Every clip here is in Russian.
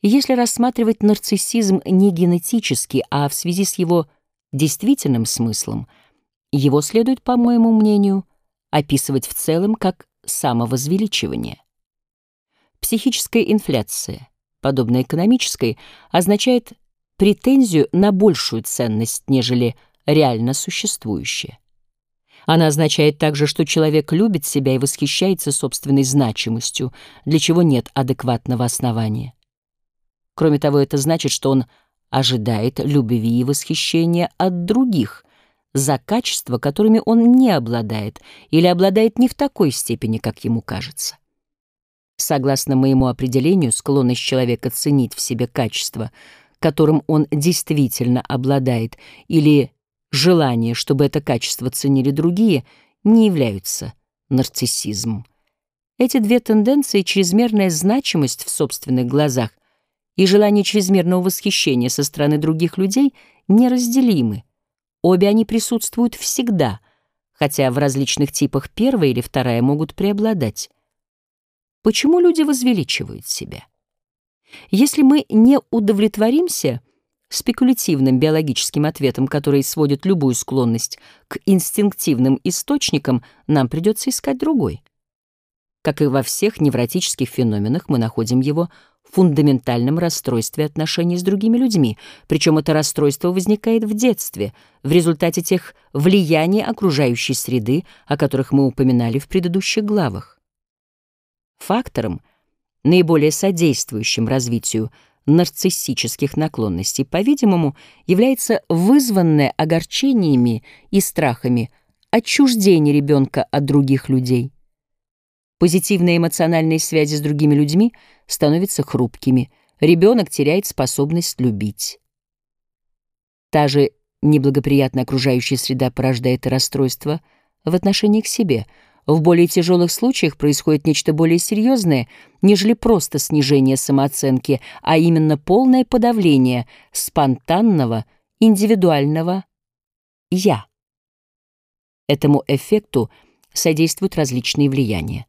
Если рассматривать нарциссизм не генетически, а в связи с его действительным смыслом, его следует, по моему мнению, описывать в целом как самовозвеличивание. Психическая инфляция, подобно экономической, означает претензию на большую ценность, нежели реально существующая. Она означает также, что человек любит себя и восхищается собственной значимостью, для чего нет адекватного основания. Кроме того, это значит, что он ожидает любви и восхищения от других за качества, которыми он не обладает или обладает не в такой степени, как ему кажется. Согласно моему определению, склонность человека ценить в себе качества, которым он действительно обладает, или желание, чтобы это качество ценили другие, не являются нарциссизмом. Эти две тенденции — чрезмерная значимость в собственных глазах и желание чрезмерного восхищения со стороны других людей — неразделимы. Обе они присутствуют всегда, хотя в различных типах первая или вторая могут преобладать. Почему люди возвеличивают себя? Если мы не удовлетворимся — спекулятивным биологическим ответом, который сводит любую склонность к инстинктивным источникам, нам придется искать другой. Как и во всех невротических феноменах, мы находим его фундаментальном расстройстве отношений с другими людьми, причем это расстройство возникает в детстве, в результате тех влияний окружающей среды, о которых мы упоминали в предыдущих главах. Фактором, наиболее содействующим развитию нарциссических наклонностей, по-видимому, является вызванное огорчениями и страхами отчуждение ребенка от других людей. Позитивные эмоциональные связи с другими людьми становятся хрупкими, ребенок теряет способность любить. Та же неблагоприятная окружающая среда порождает расстройство в отношении к себе — в более тяжелых случаях происходит нечто более серьезное, нежели просто снижение самооценки, а именно полное подавление спонтанного, индивидуального «я». Этому эффекту содействуют различные влияния.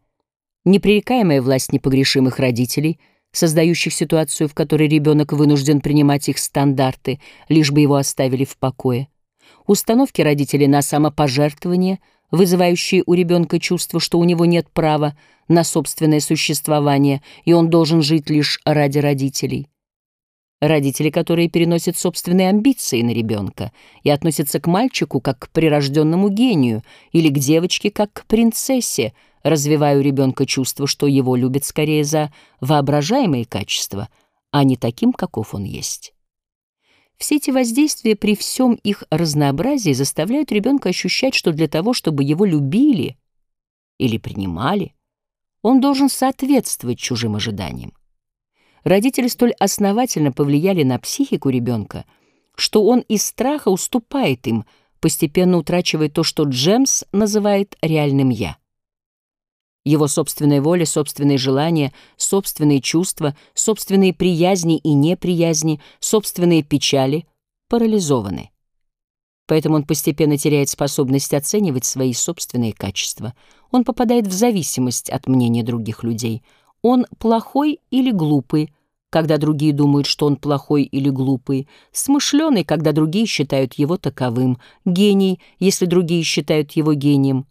Непререкаемая власть непогрешимых родителей, создающих ситуацию, в которой ребенок вынужден принимать их стандарты, лишь бы его оставили в покое. Установки родителей на самопожертвование — вызывающие у ребенка чувство, что у него нет права на собственное существование, и он должен жить лишь ради родителей. Родители, которые переносят собственные амбиции на ребенка и относятся к мальчику как к прирожденному гению или к девочке как к принцессе, развивая у ребенка чувство, что его любят скорее за воображаемые качества, а не таким, каков он есть. Все эти воздействия при всем их разнообразии заставляют ребенка ощущать, что для того, чтобы его любили или принимали, он должен соответствовать чужим ожиданиям. Родители столь основательно повлияли на психику ребенка, что он из страха уступает им, постепенно утрачивая то, что Джемс называет реальным «я». Его собственная воля, собственные желания, собственные чувства, собственные приязни и неприязни, собственные печали парализованы. Поэтому он постепенно теряет способность оценивать свои собственные качества. Он попадает в зависимость от мнения других людей. Он плохой или глупый, когда другие думают, что он плохой или глупый, смышленый, когда другие считают его таковым, гений, если другие считают его гением,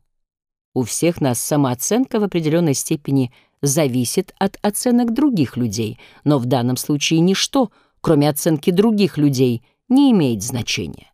у всех нас самооценка в определенной степени зависит от оценок других людей, но в данном случае ничто, кроме оценки других людей, не имеет значения.